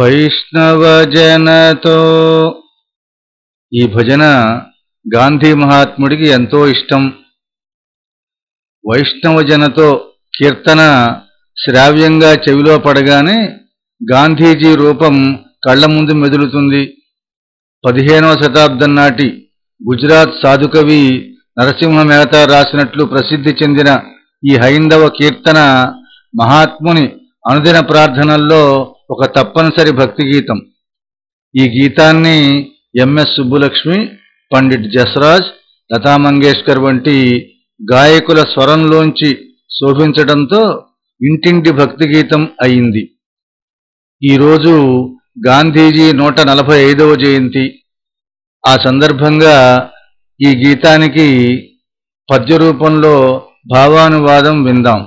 వైష్ణవజనతో. ఈ భజన గాంధీ మహాత్ముడికి ఎంతో ఇష్టం. వైష్ణవజనతో కీర్తన శ్రావ్యంగా చెవిలో పడగానే గాంధీజీ రూపం కళ్ళ ముందు మెదులుతుంది. పదిహేనవ శతాబ్దం నాటి గుజరాత్ సాధుకవి నరసింహ మేత రాసినట్లు ప్రసిద్ధి చెందిన ఈ హైందవ కీర్తన మహాత్ముని అనుదిన ప్రార్థనల్లో ఒక తప్పనిసరి భక్తి గీతం. ఈ గీతాన్ని ఎంఎస్ సుబ్బులక్ష్మి పండిట్ జస్రాజ్ లతా మంగేష్కర్ వంటి గాయకుల స్వరంలోంచి శోభించడంతో ఇంటింటి భక్తి గీతం అయింది. ఈరోజు గాంధీజీ నూట నలభై ఐదవ జయంతి. ఆ సందర్భంగా ఈ గీతానికి పద్య రూపంలో భావానువాదం విందాం.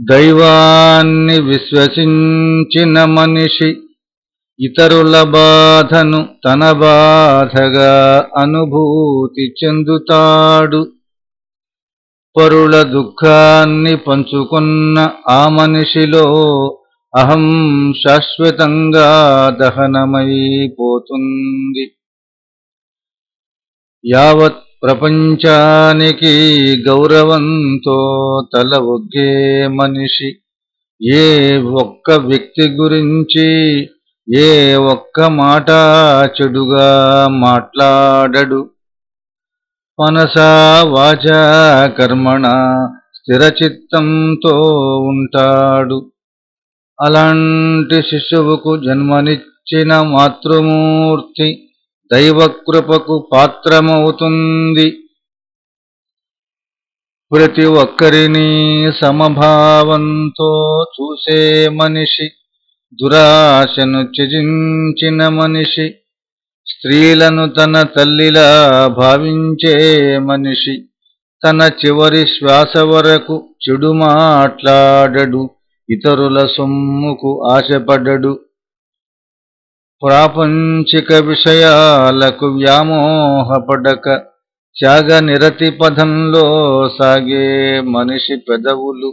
దైవాన్ని విశ్వసించిన మనిషి ఇతరుల బాధను తన బాధగా అనుభూతి చెందుతాడు. పరుల దుఃఖాన్ని పంచుకున్న ఆ మనిషిలో అహం శాశ్వతంగా దహనమైపోతుంది. యావత్ ప్రపంచానికి గౌరవంతో తల ఒగ్గే మనిషి. ఏ ఒక్క వ్యక్తి గురించి ఏ ఒక్క మాట చెడుగా మాట్లాడడు. మనసా వాచ కర్మణ స్థిరచిత్తంతో ఉంటాడు. అలాంటి శిశువుకు జన్మనిచ్చిన మాతృమూర్తి దైవకృపకు పాత్రమవుతుంది. ప్రతి ఒక్కరిని సమభావంతో చూసే మనిషి దురాశను త్యజించిన మనిషి స్త్రీలను తన తల్లిలా భావించే మనిషి తన చివరి శ్వాస వరకు చెడు మాట్లాడడు ఇతరుల సొమ్ముకు ఆశపడడు. ప్రాపంచిక విషయాలకు వ్యామోహపడక త్యాగ నిరతి పదంలో సాగే మనిషి పెదవులు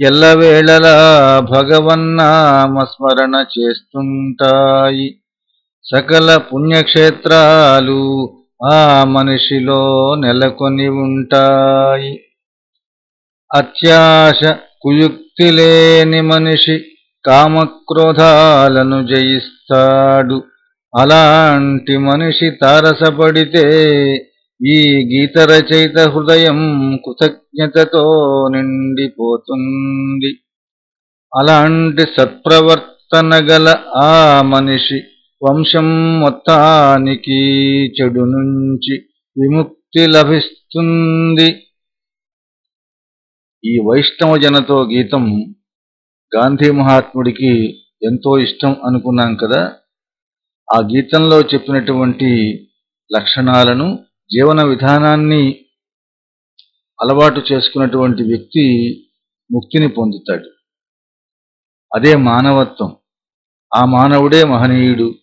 ఎల్లవేళలా భగవన్నామ స్మరణ చేస్తుంటాయి. సకల పుణ్యక్షేత్రాలు ఆ మనిషిలో నెలకొని ఉంటాయి. అత్యాశ కుయుక్తి లేని మనిషి కామక్రోధాలను జయిస్తాడు. అలాంటి మనిషి తారసపడితే ఈ గీత రచయిత హృదయం కృతజ్ఞతతో నిండిపోతుంది. అలాంటి సత్ప్రవర్తన గల ఆ మనిషి వంశం మొత్తానికి చెడు నుంచి విముక్తి లభిస్తుంది. ఈ వైష్ణవ జనతో గీతం గాంధీ మహాత్ముడికి ఎంతో ఇష్టం అనుకున్నాం కదా ఆ గీతంలో చెప్పినటువంటి లక్షణాలను జీవన విధానాన్ని అలవాటు చేసుకున్నటువంటి వ్యక్తి ముక్తిని పొందుతాడు. అదే మానవత్వం. ఆ మానవుడే మహనీయుడు.